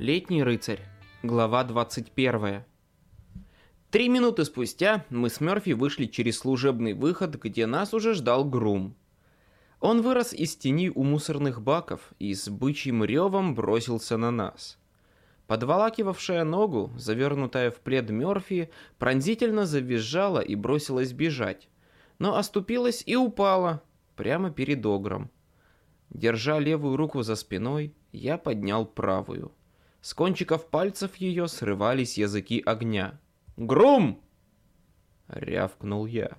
Летний рыцарь. Глава 21. Три минуты спустя мы с Мёрфи вышли через служебный выход, где нас уже ждал Грум. Он вырос из тени у мусорных баков и с бычьим ревом бросился на нас. Подволакивавшая ногу, завернутая в плед Мёрфи, пронзительно завизжала и бросилась бежать, но оступилась и упала прямо перед Огром. Держа левую руку за спиной, я поднял правую. С кончиков пальцев ее срывались языки огня. «Грум!» — рявкнул я.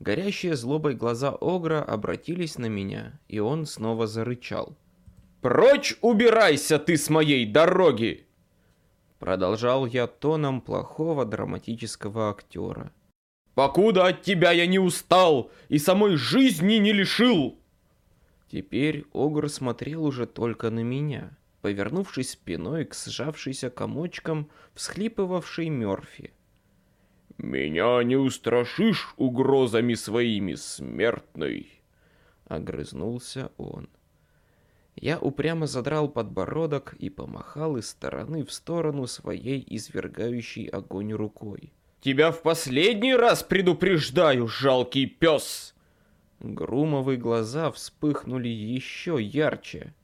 Горящие злобой глаза Огра обратились на меня, и он снова зарычал. «Прочь убирайся ты с моей дороги!» Продолжал я тоном плохого драматического актера. «Покуда от тебя я не устал и самой жизни не лишил!» Теперь Огр смотрел уже только на меня повернувшись спиной к сжавшейся комочкам всхлипывавшей Мёрфи. «Меня не устрашишь угрозами своими, смертный!» Огрызнулся он. Я упрямо задрал подбородок и помахал из стороны в сторону своей извергающей огонь рукой. «Тебя в последний раз предупреждаю, жалкий пес!» Грумовые глаза вспыхнули еще ярче.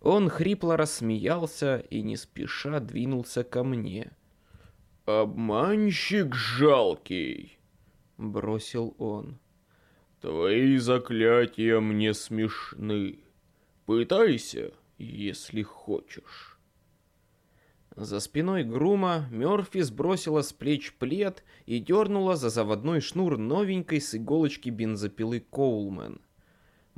Он хрипло рассмеялся и не спеша двинулся ко мне. «Обманщик жалкий!» — бросил он. «Твои заклятия мне смешны. Пытайся, если хочешь». За спиной Грума Мёрфи сбросила с плеч плед и дернула за заводной шнур новенькой с иголочки бензопилы Коулмен.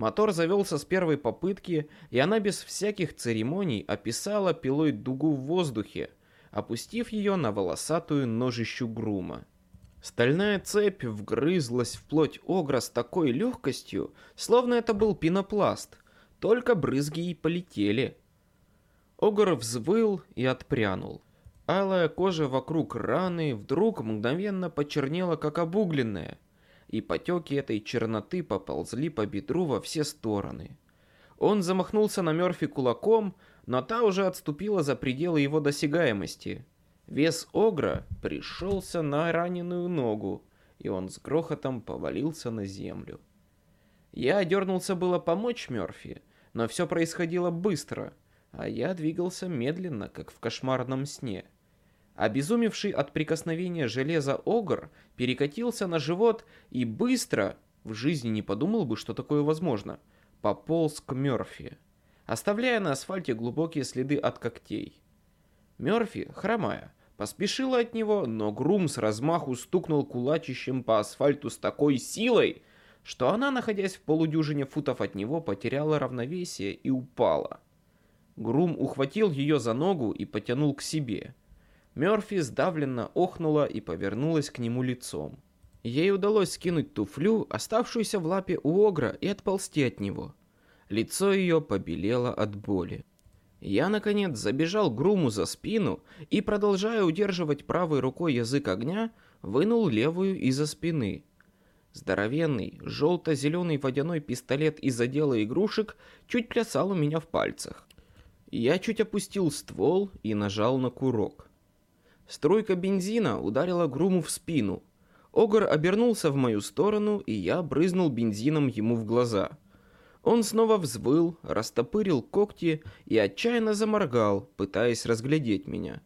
Мотор завелся с первой попытки, и она без всяких церемоний описала пилой дугу в воздухе, опустив ее на волосатую ножищу грума. Стальная цепь вгрызлась в плоть Огра с такой легкостью, словно это был пенопласт, только брызги и полетели. Огр взвыл и отпрянул. Алая кожа вокруг раны вдруг мгновенно почернела, как обугленная — и потеки этой черноты поползли по бедру во все стороны. Он замахнулся на Мёрфи кулаком, но та уже отступила за пределы его досягаемости. Вес Огра пришелся на раненую ногу, и он с грохотом повалился на землю. Я дернулся было помочь Мёрфи, но все происходило быстро, а я двигался медленно, как в кошмарном сне. Обезумевший от прикосновения железа Огр перекатился на живот и быстро, в жизни не подумал бы, что такое возможно, пополз к Мёрфи, оставляя на асфальте глубокие следы от когтей. Мёрфи, хромая, поспешила от него, но Грум с размаху стукнул кулачищем по асфальту с такой силой, что она, находясь в полудюжине футов от него, потеряла равновесие и упала. Грум ухватил ее за ногу и потянул к себе – Мёрфи сдавленно охнула и повернулась к нему лицом. Ей удалось скинуть туфлю, оставшуюся в лапе у Огра, и отползти от него. Лицо ее побелело от боли. Я, наконец, забежал Груму за спину и, продолжая удерживать правой рукой язык огня, вынул левую из-за спины. Здоровенный, желто-зеленый водяной пистолет из отдела игрушек чуть плясал у меня в пальцах. Я чуть опустил ствол и нажал на курок. Струйка бензина ударила Груму в спину. Огр обернулся в мою сторону, и я брызнул бензином ему в глаза. Он снова взвыл, растопырил когти и отчаянно заморгал, пытаясь разглядеть меня.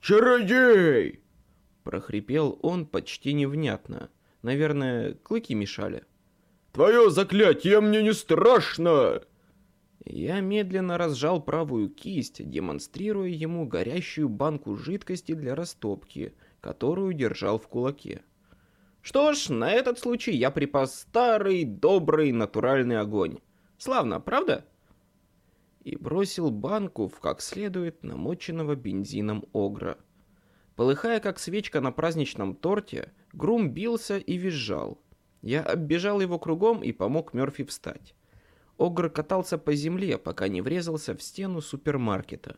«Чародей!» прохрипел он почти невнятно. Наверное, клыки мешали. «Твое заклятие мне не страшно!» Я медленно разжал правую кисть, демонстрируя ему горящую банку жидкости для растопки, которую держал в кулаке. Что ж, на этот случай я припас старый, добрый, натуральный огонь. Славно, правда? И бросил банку в как следует намоченного бензином огра. Полыхая как свечка на праздничном торте, Грум бился и визжал. Я оббежал его кругом и помог Мёрфи встать. Огр катался по земле, пока не врезался в стену супермаркета.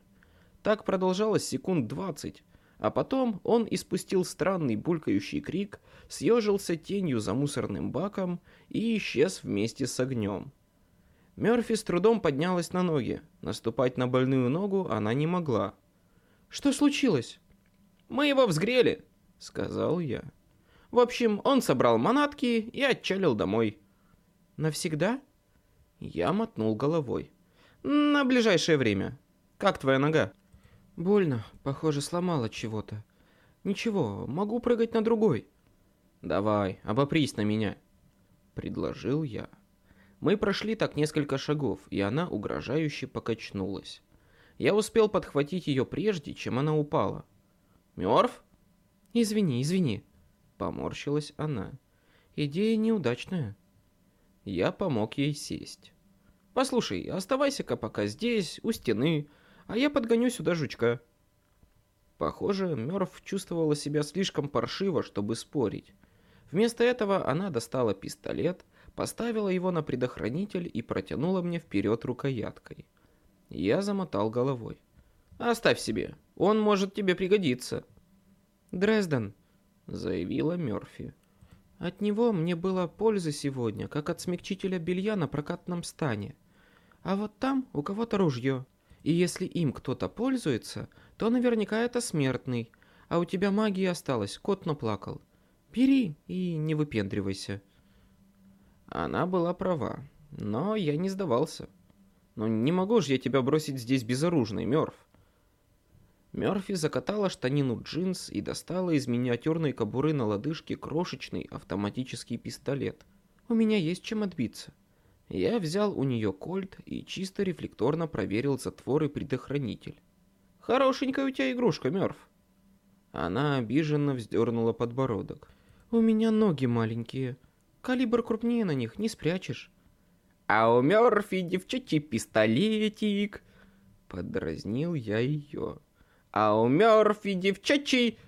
Так продолжалось секунд двадцать, а потом он испустил странный булькающий крик, съежился тенью за мусорным баком и исчез вместе с огнем. Мёрфи с трудом поднялась на ноги. Наступать на больную ногу она не могла. Что случилось? Мы его взгрели, сказал я. В общем, он собрал манатки и отчалил домой. Навсегда? Я мотнул головой. На ближайшее время. Как твоя нога? Больно, похоже, сломала чего-то. Ничего, могу прыгать на другой. Давай, обопрись на меня, предложил я. Мы прошли так несколько шагов, и она угрожающе покачнулась. Я успел подхватить ее прежде, чем она упала. «Мёрф?» «Извини, извини», — поморщилась она. «Идея неудачная». Я помог ей сесть. «Послушай, оставайся-ка пока здесь, у стены, а я подгоню сюда жучка». Похоже, Мёрф чувствовала себя слишком паршиво, чтобы спорить. Вместо этого она достала пистолет, поставила его на предохранитель и протянула мне вперед рукояткой. Я замотал головой. «Оставь себе, он может тебе пригодиться». «Дрезден», — заявила Мёрфи. «От него мне было пользы сегодня, как от смягчителя белья на прокатном стане. А вот там у кого-то ружье, и если им кто-то пользуется, то наверняка это смертный, а у тебя магии осталось, кот наплакал. Бери и не выпендривайся». Она была права, но я не сдавался. Ну не могу же я тебя бросить здесь безоружный, Мёрф. Мёрфи закатала штанину джинс и достала из миниатюрной кобуры на лодыжке крошечный автоматический пистолет. У меня есть чем отбиться. Я взял у нее кольт и чисто рефлекторно проверил затвор и предохранитель. «Хорошенькая у тебя игрушка, Мёрф». Она обиженно вздернула подбородок. «У меня ноги маленькие. Калибр крупнее на них, не спрячешь. А у Мёрфи девчачий пистолетик. Подразнил я ее. А у Мёрфи девчачий...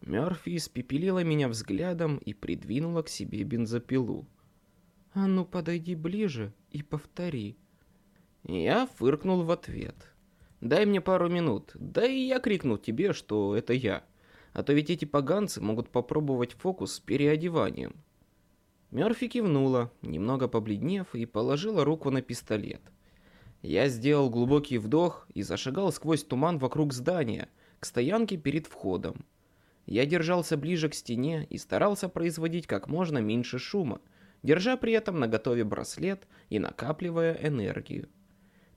Мёрфи испепелила меня взглядом и придвинула к себе бензопилу. «А ну, подойди ближе и повтори». Я фыркнул в ответ. «Дай мне пару минут, да и я крикну тебе, что это я. А то ведь эти поганцы могут попробовать фокус с переодеванием. Мёрфи кивнула, немного побледнев, и положила руку на пистолет. Я сделал глубокий вдох и зашагал сквозь туман вокруг здания, к стоянке перед входом. Я держался ближе к стене и старался производить как можно меньше шума, держа при этом наготове браслет и накапливая энергию.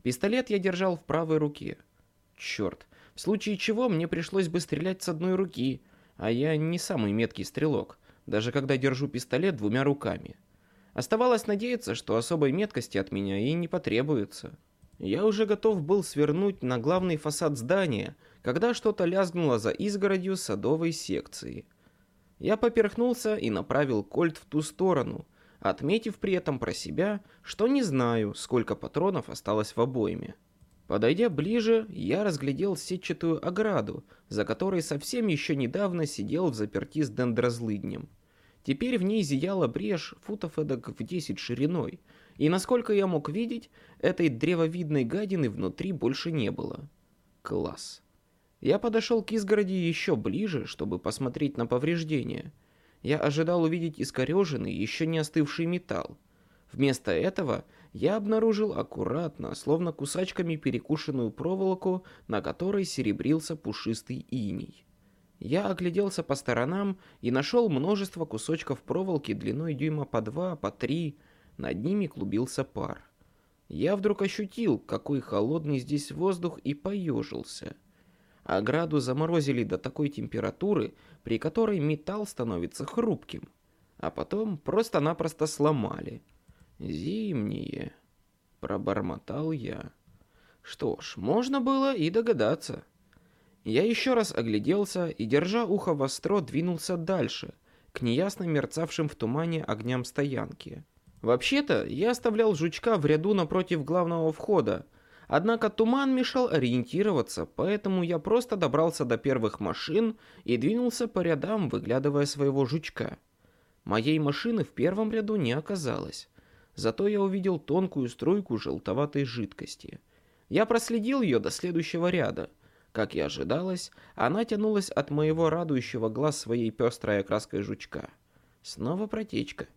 Пистолет я держал в правой руке. Черт, в случае чего мне пришлось бы стрелять с одной руки, а я не самый меткий стрелок, даже когда держу пистолет двумя руками. Оставалось надеяться, что особой меткости от меня и не потребуется. Я уже готов был свернуть на главный фасад здания, когда что-то лязгнуло за изгородью садовой секции. Я поперхнулся и направил кольт в ту сторону, отметив при этом про себя, что не знаю, сколько патронов осталось в обойме. Подойдя ближе, я разглядел сетчатую ограду, за которой совсем еще недавно сидел в заперти с дендрозлыднем. Теперь в ней зияла брешь футов эдак в 10 шириной, и насколько я мог видеть, этой древовидной гадины внутри больше не было. Класс. Я подошел к изгороди еще ближе, чтобы посмотреть на повреждения. Я ожидал увидеть искореженный, еще не остывший металл. Вместо этого я обнаружил аккуратно, словно кусачками перекушенную проволоку, на которой серебрился пушистый иней. Я огляделся по сторонам и нашел множество кусочков проволоки длиной дюйма по два, по три. Над ними клубился пар. Я вдруг ощутил, какой холодный здесь воздух, и поежился. Ограду заморозили до такой температуры, при которой металл становится хрупким. А потом просто-напросто сломали. «Зимние», — пробормотал я. Что ж, можно было и догадаться. Я еще раз огляделся и, держа ухо востро, двинулся дальше, к неясно мерцавшим в тумане огням стоянки. Вообще-то, я оставлял жучка в ряду напротив главного входа, однако туман мешал ориентироваться, поэтому я просто добрался до первых машин и двинулся по рядам, выглядывая своего жучка. Моей машины в первом ряду не оказалось, зато я увидел тонкую струйку желтоватой жидкости. Я проследил ее до следующего ряда — как и ожидалось, она тянулась от моего радующего глаз своей пестрой окраской жучка. Снова протечка.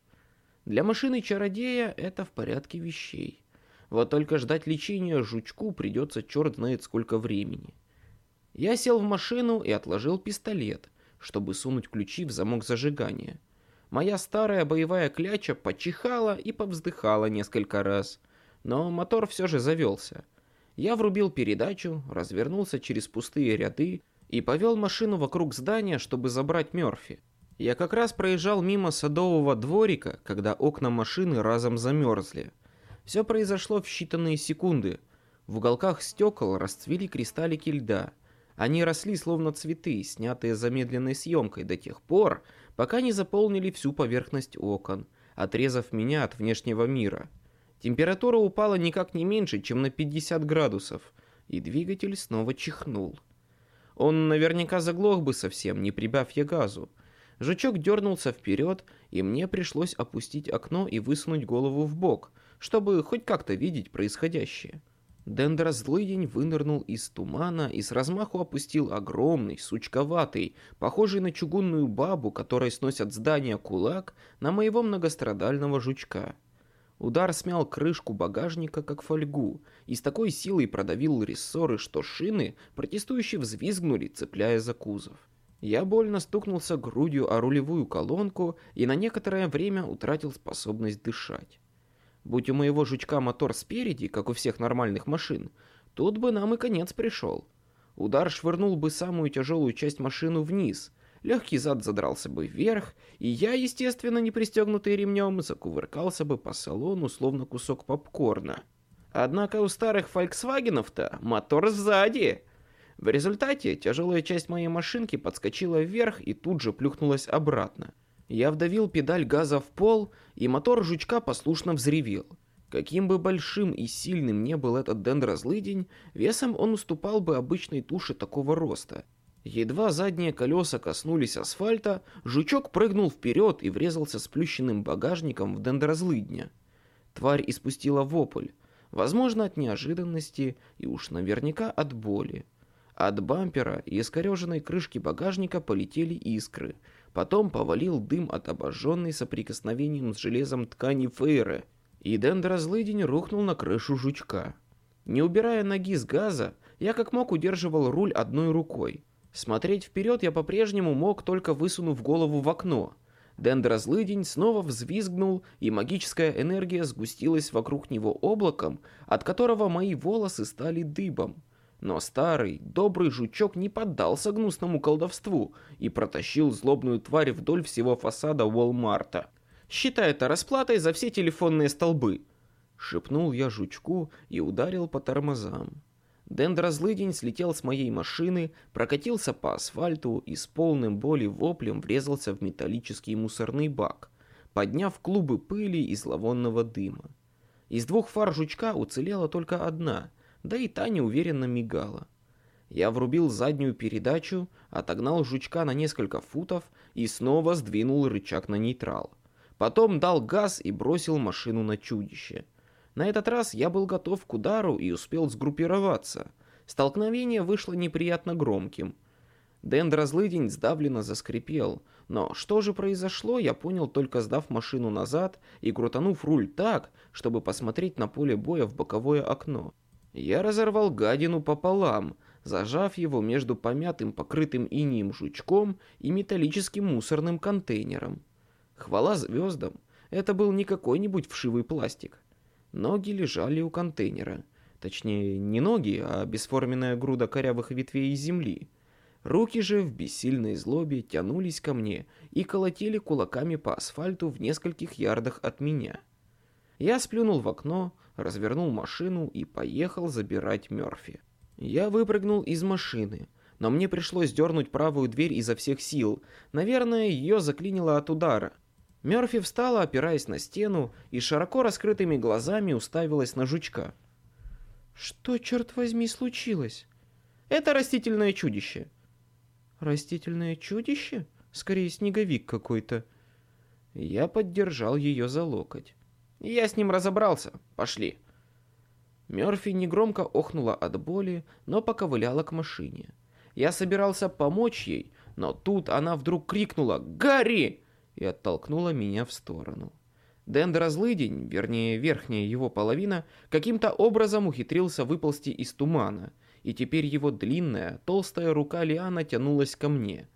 Для машины чародея это в порядке вещей. Вот только ждать лечения жучку придется черт знает сколько времени. Я сел в машину и отложил пистолет, чтобы сунуть ключи в замок зажигания. Моя старая боевая кляча почихала и повздыхала несколько раз, но мотор все же завелся. Я врубил передачу, развернулся через пустые ряды и повел машину вокруг здания, чтобы забрать Мёрфи. Я как раз проезжал мимо садового дворика, когда окна машины разом замерзли. Все произошло в считанные секунды. В уголках стекол расцвели кристаллики льда. Они росли словно цветы, снятые замедленной съемкой до тех пор, пока не заполнили всю поверхность окон, отрезав меня от внешнего мира. Температура упала никак не меньше, чем на 50 градусов, и двигатель снова чихнул. Он наверняка заглох бы совсем, не прибавь я газу, Жучок дернулся вперед, и мне пришлось опустить окно и высунуть голову в бок, чтобы хоть как-то видеть происходящее. Дендрозлыдень вынырнул из тумана и с размаху опустил огромный, сучковатый, похожий на чугунную бабу, которой сносят здание кулак, на моего многострадального жучка. Удар смял крышку багажника, как фольгу, и с такой силой продавил рессоры, что шины протестующе взвизгнули, цепляя за кузов. Я больно стукнулся грудью о рулевую колонку и на некоторое время утратил способность дышать. Будь у моего жучка мотор спереди, как у всех нормальных машин, тут бы нам и конец пришел. Удар швырнул бы самую тяжелую часть машины вниз, легкий зад задрался бы вверх, и я, естественно, не пристегнутый ремнем, закувыркался бы по салону, словно кусок попкорна. Однако у старых «Фольксвагенов»-то мотор сзади, в результате тяжелая часть моей машинки подскочила вверх и тут же плюхнулась обратно. Я вдавил педаль газа в пол, и мотор жучка послушно взревел. Каким бы большим и сильным не был этот дендрозлыдень, весом он уступал бы обычной туше такого роста. Едва задние колеса коснулись асфальта, жучок прыгнул вперед и врезался сплющенным багажником в дендрозлыдня. Тварь испустила вопль, возможно от неожиданности и уж наверняка от боли. От бампера и искореженной крышки багажника полетели искры. Потом повалил дым от обожженной соприкосновением с железом ткани фейры. И дендразлыдень рухнул на крышу жучка. Не убирая ноги с газа, я как мог удерживал руль одной рукой. Смотреть вперед я по-прежнему мог, только высунув голову в окно. Дендразлыдень снова взвизгнул, и магическая энергия сгустилась вокруг него облаком, от которого мои волосы стали дыбом. Но старый, добрый жучок не поддался гнусному колдовству и протащил злобную тварь вдоль всего фасада Уолмарта. «Считай это расплатой за все телефонные столбы!» Шепнул я жучку и ударил по тормозам. Дендрозлыдень слетел с моей машины, прокатился по асфальту и с полным боли воплем врезался в металлический мусорный бак, подняв клубы пыли и зловонного дыма. Из двух фар жучка уцелела только одна — да и та неуверенно мигала. Я врубил заднюю передачу, отогнал жучка на несколько футов и снова сдвинул рычаг на нейтрал. Потом дал газ и бросил машину на чудище. На этот раз я был готов к удару и успел сгруппироваться. Столкновение вышло неприятно громким. Дендрозлыдень сдавленно заскрипел, но что же произошло, я понял только сдав машину назад и крутанув руль так, чтобы посмотреть на поле боя в боковое окно. Я разорвал гадину пополам, зажав его между помятым покрытым инием жучком и металлическим мусорным контейнером. Хвала звездам, это был не какой-нибудь вшивый пластик. Ноги лежали у контейнера. Точнее, не ноги, а бесформенная груда корявых ветвей земли. Руки же в бессильной злобе тянулись ко мне и колотили кулаками по асфальту в нескольких ярдах от меня. Я сплюнул в окно, развернул машину и поехал забирать Мёрфи. Я выпрыгнул из машины, но мне пришлось дернуть правую дверь изо всех сил. Наверное, ее заклинило от удара. Мёрфи встала, опираясь на стену, и широко раскрытыми глазами уставилась на жучка. «Что, черт возьми, случилось?» «Это растительное чудище». «Растительное чудище? Скорее, снеговик какой-то». Я поддержал ее за локоть. Я с ним разобрался. Пошли. Мёрфи негромко охнула от боли, но поковыляла к машине. Я собирался помочь ей, но тут она вдруг крикнула «Гарри!» и оттолкнула меня в сторону. Дендрозлыдень, вернее верхняя его половина, каким-то образом ухитрился выползти из тумана, и теперь его длинная, толстая рука Лиана тянулась ко мне.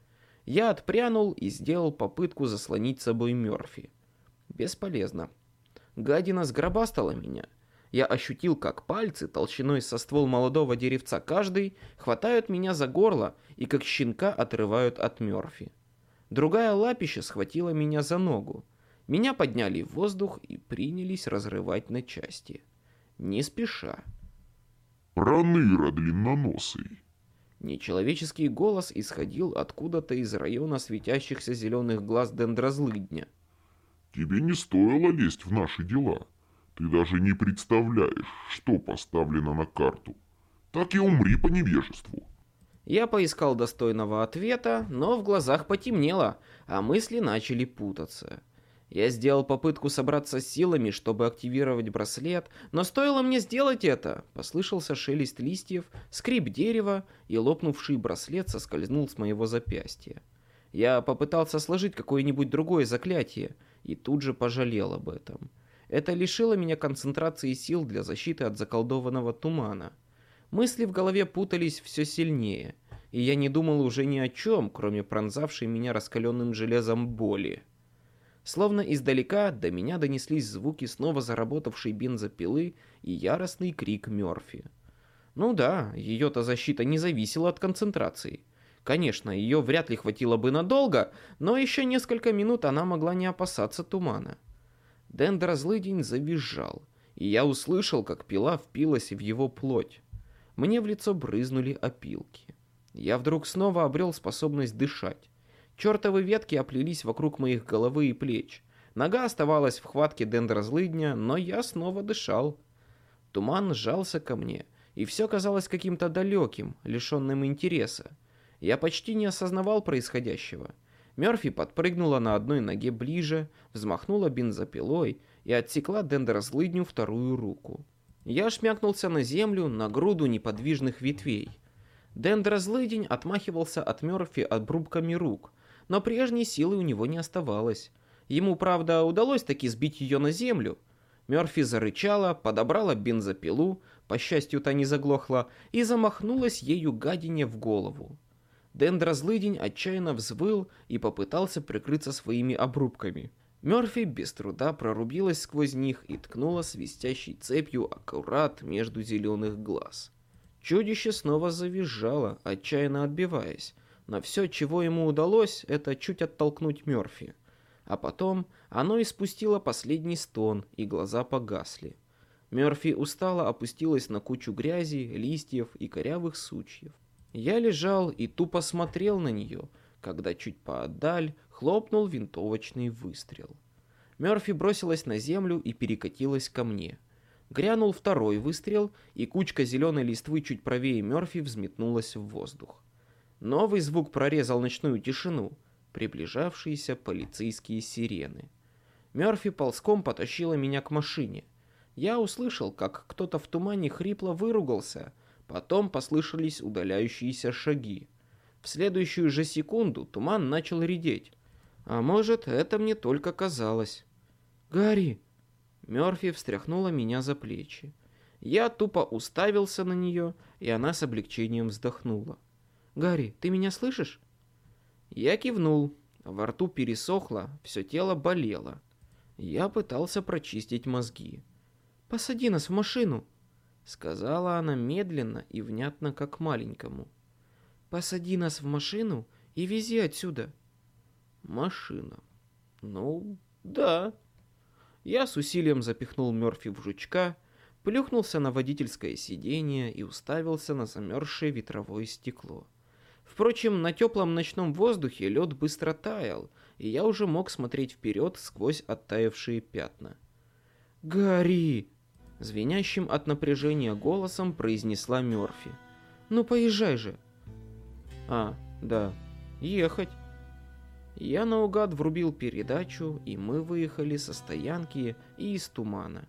Я отпрянул и сделал попытку заслонить собой Мёрфи. Бесполезно. Гадина сгробастала меня. Я ощутил, как пальцы, толщиной со ствол молодого деревца каждый, хватают меня за горло и как щенка отрывают от Мёрфи. Другая лапища схватила меня за ногу. Меня подняли в воздух и принялись разрывать на части. Не спеша. «Проныра длинноносый!» Нечеловеческий голос исходил откуда-то из района светящихся зеленых глаз дендрозлыдня. «Тебе не стоило лезть в наши дела. Ты даже не представляешь, что поставлено на карту. Так и умри по невежеству». Я поискал достойного ответа, но в глазах потемнело, а мысли начали путаться. Я сделал попытку собраться с силами, чтобы активировать браслет, но стоило мне сделать это, послышался шелест листьев, скрип дерева, и лопнувший браслет соскользнул с моего запястья. Я попытался сложить какое-нибудь другое заклятие, и тут же пожалел об этом. Это лишило меня концентрации сил для защиты от заколдованного тумана. Мысли в голове путались все сильнее, и я не думал уже ни о чем, кроме пронзавшей меня раскаленным железом боли. Словно издалека до меня донеслись звуки снова заработавшей бензопилы и яростный крик Мёрфи. Ну да, ее-то защита не зависела от концентрации. Конечно, ее вряд ли хватило бы надолго, но еще несколько минут она могла не опасаться тумана. Дендразлыдень завизжал, и я услышал, как пила впилась в его плоть. Мне в лицо брызнули опилки. Я вдруг снова обрел способность дышать. Чертовы ветки оплелись вокруг моих головы и плеч. Нога оставалась в хватке дендрозлыдня, но я снова дышал. Туман сжался ко мне, и все казалось каким-то далеким, лишенным интереса. Я почти не осознавал происходящего. Мерфи подпрыгнула на одной ноге ближе, взмахнула бензопилой и отсекла дендрозлыдню вторую руку. Я шмякнулся на землю, на груду неподвижных ветвей. Дендрозлыдень отмахивался от Мерфи обрубками рук, но прежней силы у него не оставалось. Ему, правда, удалось таки сбить ее на землю. Мерфи зарычала, подобрала бензопилу, по счастью, та не заглохла, и замахнулась ею гадине в голову. Дендрозлыдень отчаянно взвыл и попытался прикрыться своими обрубками – Мёрфи без труда прорубилась сквозь них и ткнула свистящей цепью аккурат между зеленых глаз. Чудище снова завизжало, отчаянно отбиваясь, но все, чего ему удалось, это чуть оттолкнуть Мёрфи. А потом оно испустило последний стон, и глаза погасли. Мёрфи устало опустилась на кучу грязи, листьев и корявых сучьев. Я лежал и тупо смотрел на нее, когда чуть поотдаль хлопнул винтовочный выстрел. Мёрфи бросилась на землю и перекатилась ко мне. Грянул второй выстрел, и кучка зеленой листвы чуть правее Мёрфи взметнулась в воздух. Новый звук прорезал ночную тишину, приближавшиеся полицейские сирены. Мёрфи ползком потащила меня к машине. Я услышал, как кто-то в тумане хрипло выругался, потом послышались удаляющиеся шаги. В следующую же секунду туман начал редеть. А может, это мне только казалось. «Гарри!» Мёрфи встряхнула меня за плечи. Я тупо уставился на нее, и она с облегчением вздохнула. «Гарри, ты меня слышишь?» Я кивнул. Во рту пересохло, все тело болело. Я пытался прочистить мозги. «Посади нас в машину!» Сказала она медленно и внятно, как маленькому. «Посади нас в машину и вези отсюда!» Машина. Ну, да. Я с усилием запихнул Мёрфи в жучка, плюхнулся на водительское сиденье и уставился на замерзшее ветровое стекло. Впрочем, на теплом ночном воздухе лед быстро таял, и я уже мог смотреть вперед сквозь оттаявшие пятна. «Гори!» — звенящим от напряжения голосом произнесла Мёрфи. «Ну поезжай же!» «А, да, ехать!» Я наугад врубил передачу, и мы выехали со стоянки и из тумана.